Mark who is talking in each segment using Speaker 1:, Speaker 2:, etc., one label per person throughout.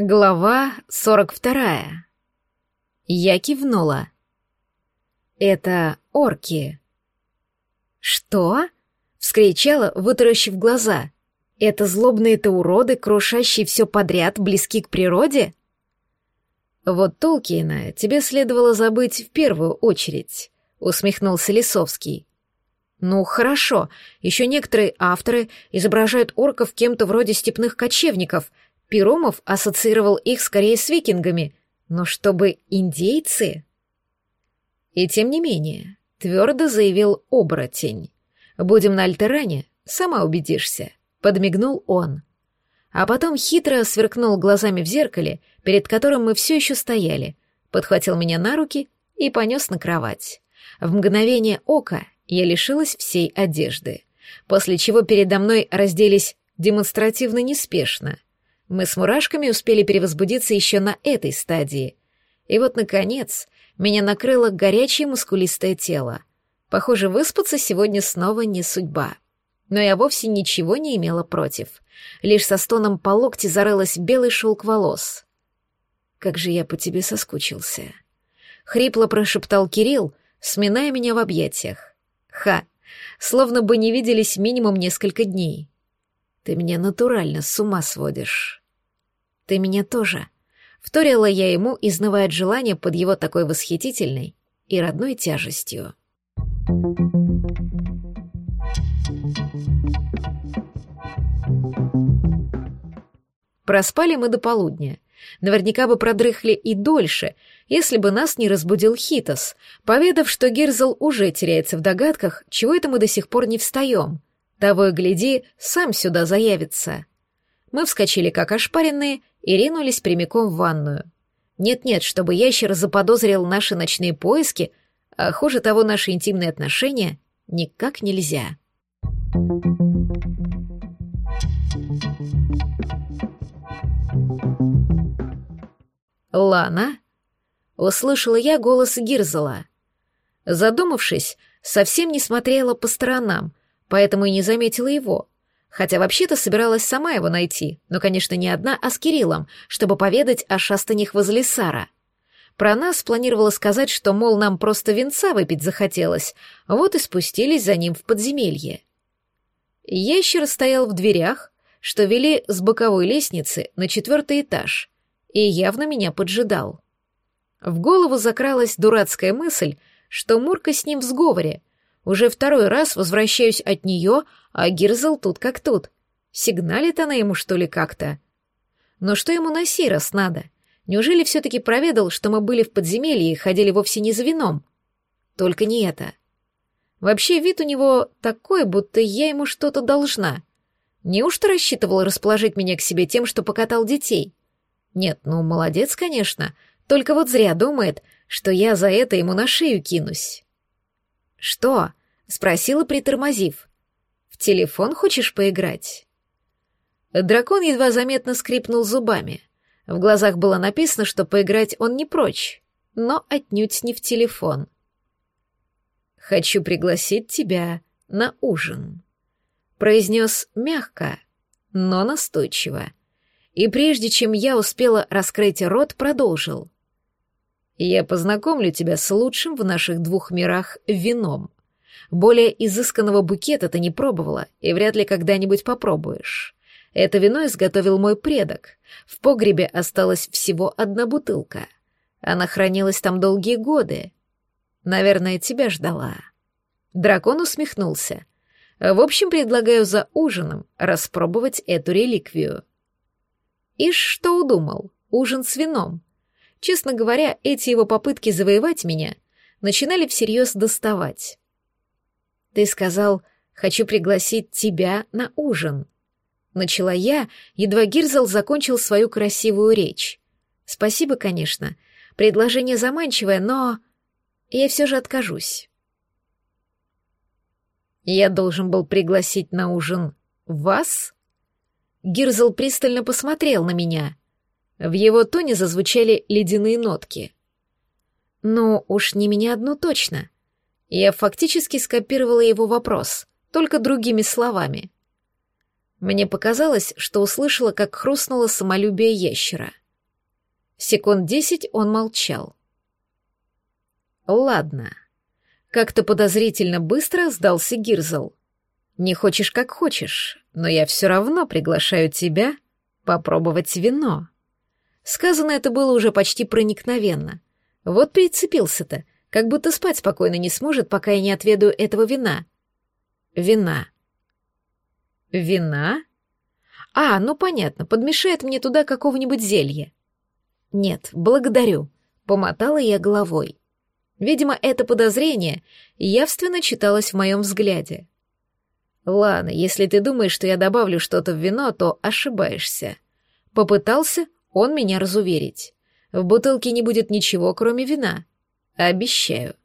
Speaker 1: Глава 42. Я кивнула. Это орки. Что? Вскричала, вытаращив глаза. Это злобные-то уроды, крушащие все подряд, близки к природе? Вот Толкиена тебе следовало забыть в первую очередь, усмехнулся Лисовский. Ну, хорошо, еще некоторые авторы изображают орков кем-то вроде степных кочевников — Перумов ассоциировал их скорее с викингами, но чтобы индейцы... И тем не менее, твердо заявил оборотень. «Будем на Альтеране, сама убедишься», — подмигнул он. А потом хитро сверкнул глазами в зеркале, перед которым мы все еще стояли, подхватил меня на руки и понес на кровать. В мгновение ока я лишилась всей одежды, после чего передо мной разделись демонстративно неспешно — мы с мурашками успели перевозбудиться еще на этой стадии. И вот, наконец, меня накрыло горячее мускулистое тело. Похоже, выспаться сегодня снова не судьба. Но я вовсе ничего не имела против. Лишь со стоном по локти зарылась белый шелк волос. «Как же я по тебе соскучился!» Хрипло прошептал Кирилл, сминая меня в объятиях. «Ха! Словно бы не виделись минимум несколько дней. Ты меня натурально с ума сводишь». Ты меня тоже. Вторила я ему, изнывая от желания под его такой восхитительной и родной тяжестью. Проспали мы до полудня. Наверняка бы продрыхли и дольше, если бы нас не разбудил Хитос, поведав, что Герзл уже теряется в догадках, чего это мы до сих пор не встаем. Того и гляди, сам сюда заявится. Мы вскочили как ошпаренные и ринулись прямиком в ванную. Нет-нет, чтобы ящер заподозрил наши ночные поиски, а хуже того, наши интимные отношения, никак нельзя. «Лана?» — услышала я голос Гирзела. Задумавшись, совсем не смотрела по сторонам, поэтому и не заметила его — Хотя вообще-то собиралась сама его найти, но, конечно, не одна, а с Кириллом, чтобы поведать о шастаниях возле Сара. Про нас планировала сказать, что, мол, нам просто венца выпить захотелось, вот и спустились за ним в подземелье. Ящер стоял в дверях, что вели с боковой лестницы на четвертый этаж, и явно меня поджидал. В голову закралась дурацкая мысль, что Мурка с ним в сговоре, уже второй раз возвращаюсь от нее, а Гирзл тут как тут. Сигналит она ему, что ли, как-то? Но что ему на сей раз надо? Неужели все-таки проведал, что мы были в подземелье и ходили вовсе не за вином? Только не это. Вообще вид у него такой, будто я ему что-то должна. Неужто рассчитывал расположить меня к себе тем, что покатал детей? Нет, ну, молодец, конечно, только вот зря думает, что я за это ему на шею кинусь. «Что?» — спросила, притормозив. «В телефон хочешь поиграть?» Дракон едва заметно скрипнул зубами. В глазах было написано, что поиграть он не прочь, но отнюдь не в телефон. «Хочу пригласить тебя на ужин», — произнес мягко, но настойчиво. И прежде чем я успела раскрыть рот, продолжил. Я познакомлю тебя с лучшим в наших двух мирах вином. Более изысканного букета ты не пробовала и вряд ли когда-нибудь попробуешь. Это вино изготовил мой предок. В погребе осталась всего одна бутылка. Она хранилась там долгие годы. Наверное, тебя ждала. Дракон усмехнулся. В общем, предлагаю за ужином распробовать эту реликвию. Ишь, что удумал? Ужин с вином. Честно говоря, эти его попытки завоевать меня начинали всерьез доставать. «Ты сказал, хочу пригласить тебя на ужин». Начала я, едва Гирзел закончил свою красивую речь. «Спасибо, конечно. Предложение заманчивое, но...» Я все же откажусь. «Я должен был пригласить на ужин вас?» Гирзел пристально посмотрел на меня — в его тоне зазвучали ледяные нотки. «Ну, уж не меня одну точно». Я фактически скопировала его вопрос, только другими словами. Мне показалось, что услышала, как хрустнуло самолюбие ящера. Секунд десять он молчал. «Ладно». Как-то подозрительно быстро сдался Гирзл. «Не хочешь, как хочешь, но я все равно приглашаю тебя попробовать вино». Сказано это было уже почти проникновенно. Вот прицепился-то, как будто спать спокойно не сможет, пока я не отведаю этого вина. Вина. Вина? А, ну понятно, подмешает мне туда какого-нибудь зелья. Нет, благодарю, помотала я головой. Видимо, это подозрение явственно читалось в моем взгляде. Ладно, если ты думаешь, что я добавлю что-то в вино, то ошибаешься. Попытался он меня разуверить. В бутылке не будет ничего, кроме вина. Обещаю.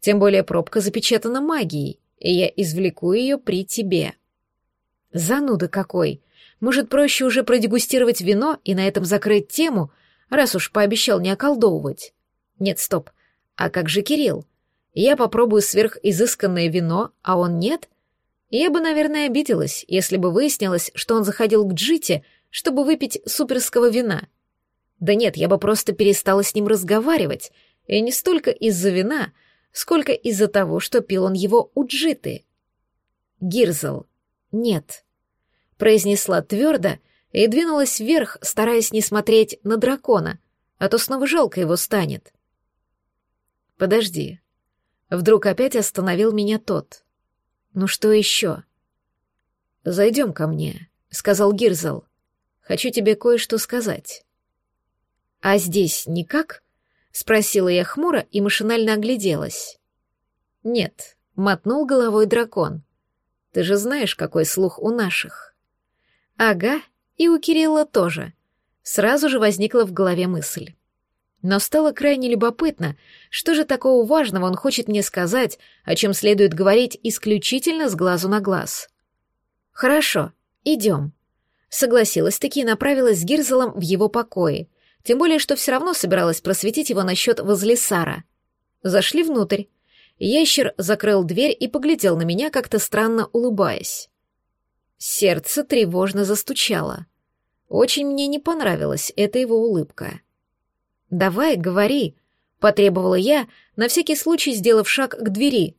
Speaker 1: Тем более пробка запечатана магией, и я извлеку ее при тебе. Зануда какой! Может, проще уже продегустировать вино и на этом закрыть тему, раз уж пообещал не околдовывать? Нет, стоп. А как же Кирилл? Я попробую сверхизысканное вино, а он нет? Я бы, наверное, обиделась, если бы выяснилось, что он заходил к Джите, чтобы выпить суперского вина. Да нет, я бы просто перестала с ним разговаривать, и не столько из-за вина, сколько из-за того, что пил он его у Джиты. Гирзл. Нет. Произнесла твердо и двинулась вверх, стараясь не смотреть на дракона, а то снова жалко его станет. Подожди. Вдруг опять остановил меня тот. Ну что еще? Зайдем ко мне, сказал Гирзл. Хочу тебе кое-что сказать». «А здесь никак?» — спросила я хмуро и машинально огляделась. «Нет», — мотнул головой дракон. «Ты же знаешь, какой слух у наших». «Ага, и у Кирилла тоже». Сразу же возникла в голове мысль. Но стало крайне любопытно, что же такого важного он хочет мне сказать, о чем следует говорить исключительно с глазу на глаз. «Хорошо, идем», Согласилась-таки и направилась с Гирзелом в его покои, тем более, что все равно собиралась просветить его насчет возле Сара. Зашли внутрь. Ящер закрыл дверь и поглядел на меня, как-то странно улыбаясь. Сердце тревожно застучало. Очень мне не понравилась эта его улыбка. «Давай, говори», — потребовала я, на всякий случай сделав шаг к двери.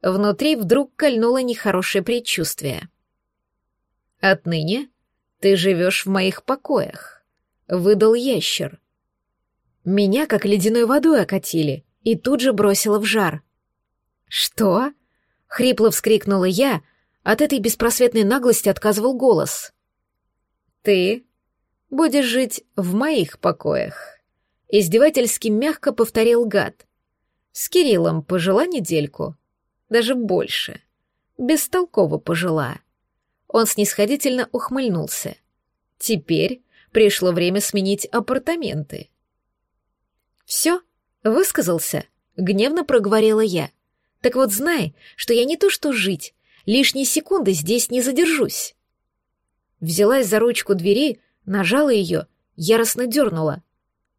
Speaker 1: Внутри вдруг кольнуло нехорошее предчувствие. «Отныне «Ты живешь в моих покоях», — выдал ящер. Меня как ледяной водой окатили и тут же бросило в жар. «Что?» — хрипло вскрикнула я, от этой беспросветной наглости отказывал голос. «Ты будешь жить в моих покоях», — издевательски мягко повторил гад. «С Кириллом пожила недельку, даже больше. Бестолково пожила. Он снисходительно ухмыльнулся. Теперь пришло время сменить апартаменты. «Все?» — высказался, — гневно проговорила я. «Так вот знай, что я не то что жить, лишние секунды здесь не задержусь». Взялась за ручку двери, нажала ее, яростно дернула.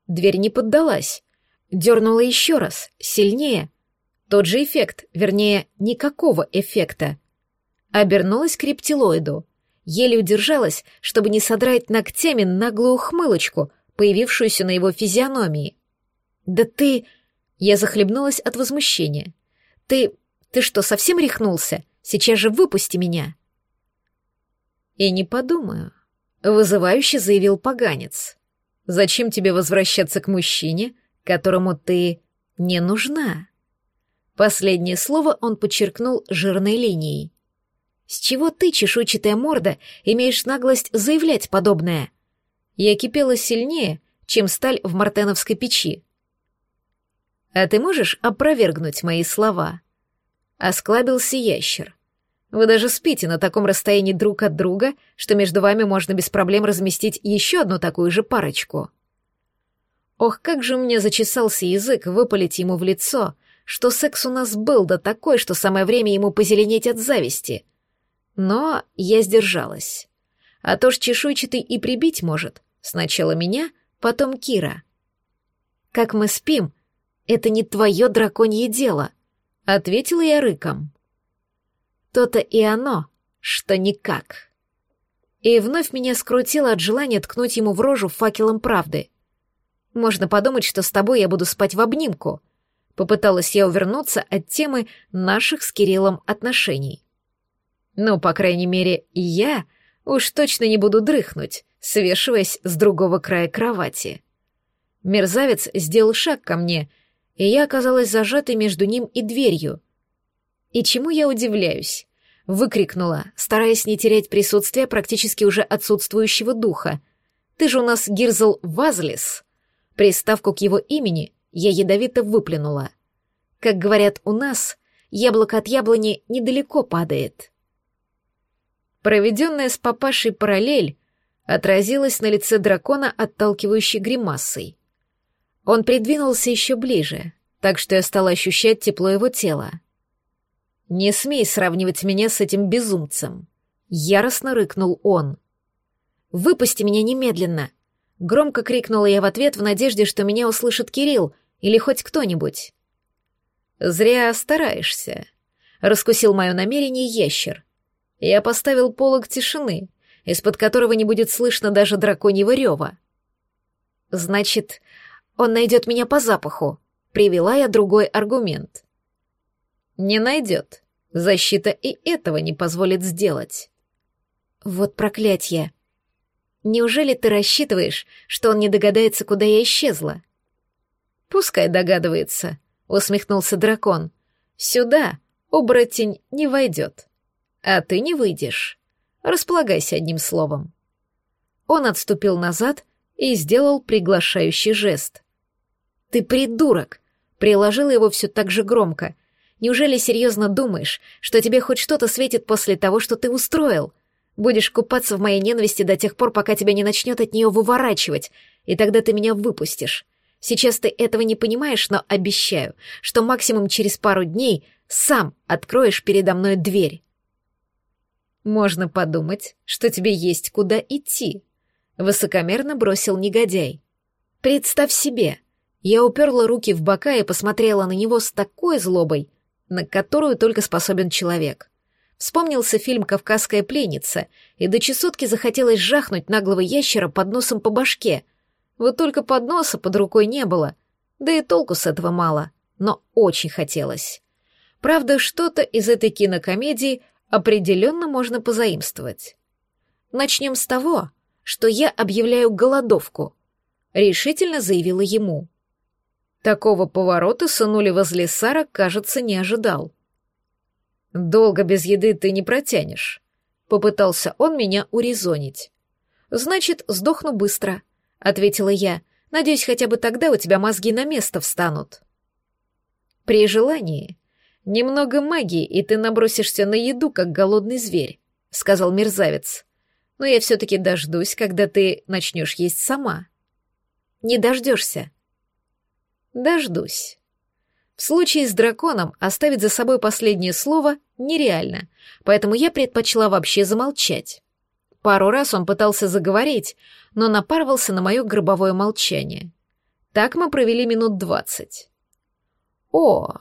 Speaker 1: Дверь не поддалась. Дернула еще раз, сильнее. Тот же эффект, вернее, никакого эффекта обернулась к рептилоиду. Еле удержалась, чтобы не содрать ногтями наглую ухмылочку, появившуюся на его физиономии. «Да ты...» Я захлебнулась от возмущения. «Ты... ты что, совсем рехнулся? Сейчас же выпусти меня!» «И не подумаю», — вызывающе заявил поганец. «Зачем тебе возвращаться к мужчине, которому ты не нужна?» Последнее слово он подчеркнул жирной линией. С чего ты, чешуйчатая морда, имеешь наглость заявлять подобное? Я кипела сильнее, чем сталь в мартеновской печи. А ты можешь опровергнуть мои слова? Осклабился ящер. Вы даже спите на таком расстоянии друг от друга, что между вами можно без проблем разместить еще одну такую же парочку. Ох, как же мне зачесался язык выпалить ему в лицо, что секс у нас был да такой, что самое время ему позеленеть от зависти — но я сдержалась. А то ж чешуйчатый и прибить может. Сначала меня, потом Кира. Как мы спим, это не твое драконье дело, ответила я рыком. То-то и оно, что никак. И вновь меня скрутило от желания ткнуть ему в рожу факелом правды. Можно подумать, что с тобой я буду спать в обнимку. Попыталась я увернуться от темы наших с Кириллом отношений. Ну, по крайней мере, я уж точно не буду дрыхнуть, свешиваясь с другого края кровати. Мерзавец сделал шаг ко мне, и я оказалась зажатой между ним и дверью. И чему я удивляюсь? Выкрикнула, стараясь не терять присутствие практически уже отсутствующего духа. «Ты же у нас Гирзл Вазлис!» Приставку к его имени я ядовито выплюнула. Как говорят у нас, яблоко от яблони недалеко падает. Проведенная с папашей параллель отразилась на лице дракона отталкивающей гримасой. Он придвинулся еще ближе, так что я стала ощущать тепло его тела. «Не смей сравнивать меня с этим безумцем», — яростно рыкнул он. «Выпусти меня немедленно!» — громко крикнула я в ответ в надежде, что меня услышит Кирилл или хоть кто-нибудь. «Зря стараешься», — раскусил мое намерение ящер. Я поставил полог тишины, из-под которого не будет слышно даже драконьего рева. «Значит, он найдет меня по запаху», — привела я другой аргумент. Не найдет. Защита и этого не позволит сделать. Вот проклятье. Неужели ты рассчитываешь, что он не догадается, куда я исчезла? Пускай догадывается, усмехнулся дракон. Сюда оборотень не войдет. А ты не выйдешь. Располагайся одним словом. Он отступил назад и сделал приглашающий жест. «Ты придурок!» — приложила его все так же громко — Неужели серьезно думаешь, что тебе хоть что-то светит после того, что ты устроил? Будешь купаться в моей ненависти до тех пор, пока тебя не начнет от нее выворачивать, и тогда ты меня выпустишь. Сейчас ты этого не понимаешь, но обещаю, что максимум через пару дней сам откроешь передо мной дверь. Можно подумать, что тебе есть куда идти, высокомерно бросил негодяй. Представь себе, я уперла руки в бока и посмотрела на него с такой злобой, на которую только способен человек. Вспомнился фильм «Кавказская пленница», и до чесотки захотелось жахнуть наглого ящера под носом по башке. Вот только подноса под рукой не было, да и толку с этого мало, но очень хотелось. Правда, что-то из этой кинокомедии определенно можно позаимствовать. Начнем с того, что я объявляю голодовку, решительно заявила ему. Такого поворота сынули возле Сара, кажется, не ожидал. «Долго без еды ты не протянешь», — попытался он меня урезонить. «Значит, сдохну быстро», — ответила я. «Надеюсь, хотя бы тогда у тебя мозги на место встанут». «При желании. Немного магии, и ты набросишься на еду, как голодный зверь», — сказал мерзавец. «Но я все-таки дождусь, когда ты начнешь есть сама». «Не дождешься», Дождусь. В случае с драконом оставить за собой последнее слово нереально, поэтому я предпочла вообще замолчать. Пару раз он пытался заговорить, но напарывался на мое гробовое молчание. Так мы провели минут двадцать. «О,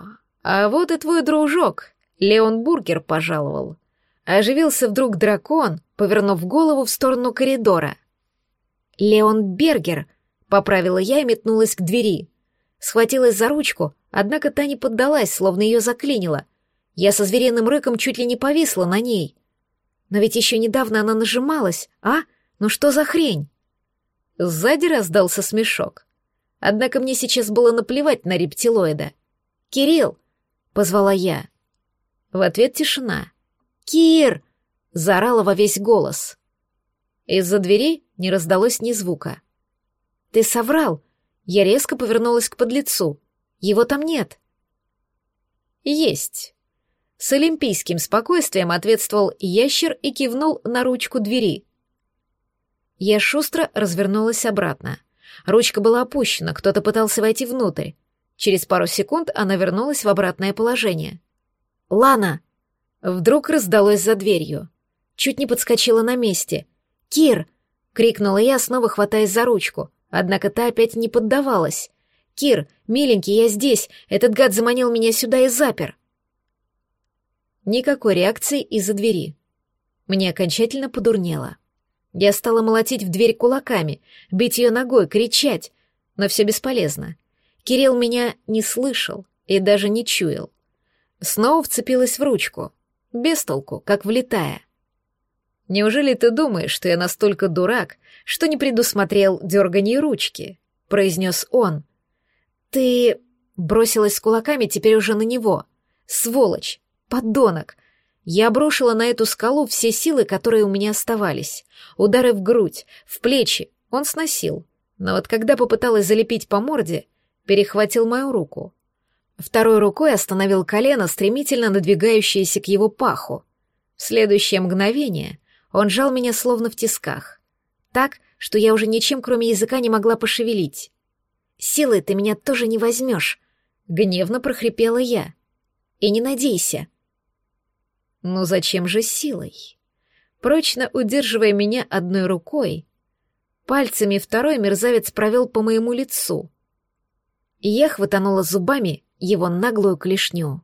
Speaker 1: а вот и твой дружок, Леон Бургер, пожаловал». Оживился вдруг дракон, повернув голову в сторону коридора. «Леон Бергер», — поправила я и метнулась к двери схватилась за ручку, однако та не поддалась, словно ее заклинило. Я со звериным рыком чуть ли не повисла на ней. Но ведь еще недавно она нажималась, а? Ну что за хрень? Сзади раздался смешок. Однако мне сейчас было наплевать на рептилоида. «Кирилл!» — позвала я. В ответ тишина. «Кир!» — заорала во весь голос. Из-за двери не раздалось ни звука. «Ты соврал!» Я резко повернулась к подлецу. Его там нет. Есть. С олимпийским спокойствием ответствовал ящер и кивнул на ручку двери. Я шустро развернулась обратно. Ручка была опущена, кто-то пытался войти внутрь. Через пару секунд она вернулась в обратное положение. «Лана!» Вдруг раздалось за дверью. Чуть не подскочила на месте. «Кир!» — крикнула я, снова хватаясь за ручку. Однако та опять не поддавалась. «Кир, миленький, я здесь. Этот гад заманил меня сюда и запер». Никакой реакции из-за двери. Мне окончательно подурнело. Я стала молотить в дверь кулаками, бить ее ногой, кричать, Но все бесполезно. Кирилл меня не слышал и даже не чуял. Снова вцепилась в ручку, без толку, как влетая. «Неужели ты думаешь, что я настолько дурак, что не предусмотрел дерганье ручки?» — произнес он. «Ты...» — бросилась с кулаками теперь уже на него. «Сволочь! Подонок! Я обрушила на эту скалу все силы, которые у меня оставались. Удары в грудь, в плечи он сносил. Но вот когда попыталась залепить по морде, перехватил мою руку. Второй рукой остановил колено, стремительно надвигающееся к его паху. В следующее мгновение он жал меня словно в тисках. Так, что я уже ничем, кроме языка, не могла пошевелить. «Силой ты меня тоже не возьмешь», — гневно прохрипела я. «И не надейся». «Ну зачем же силой?» Прочно удерживая меня одной рукой, пальцами второй мерзавец провел по моему лицу — и я хватанула зубами его наглую клешню.